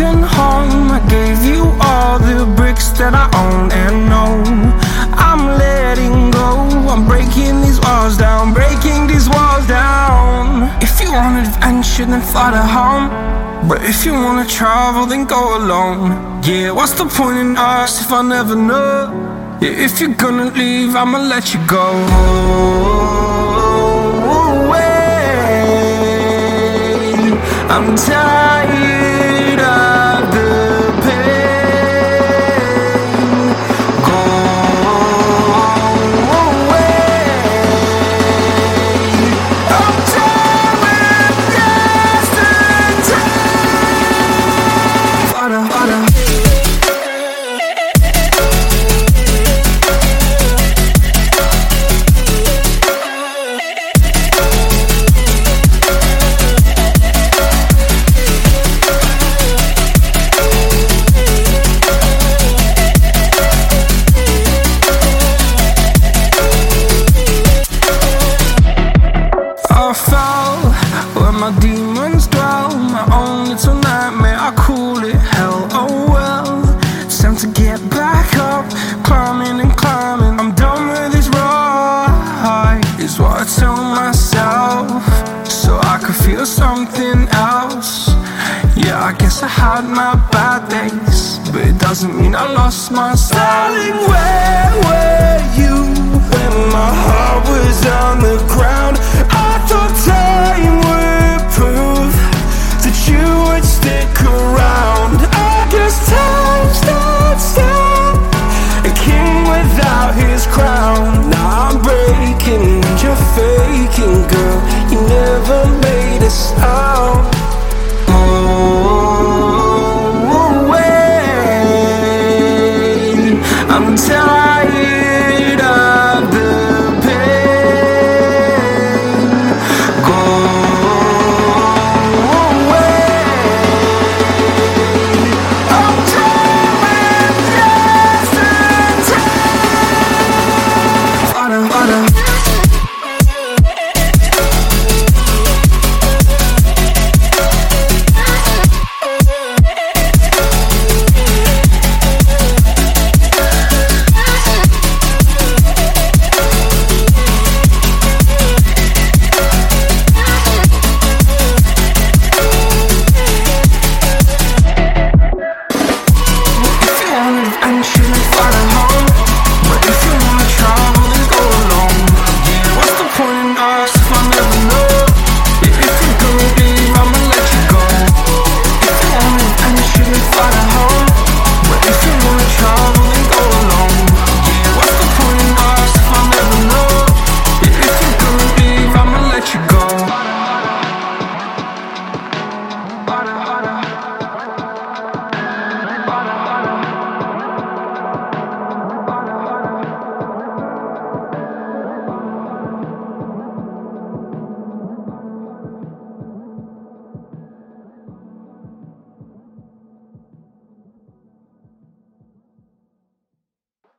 broken home. I gave you all the bricks that I own and know. I'm letting go. I'm breaking these walls down, breaking these walls down. If you want adventure, then fly to home. But if you wanna travel, then go alone. Yeah, what's the point in us if I never know? Yeah, if you're gonna leave, I'ma let you go. I'm tired demons dwell. My own little nightmare, I call it hell. Oh well, it's time to get back up, climbing and climbing. I'm done with this ride, is what I tell myself, so I could feel something else. Yeah, I guess I had my bad days, but it doesn't mean I lost my style. Made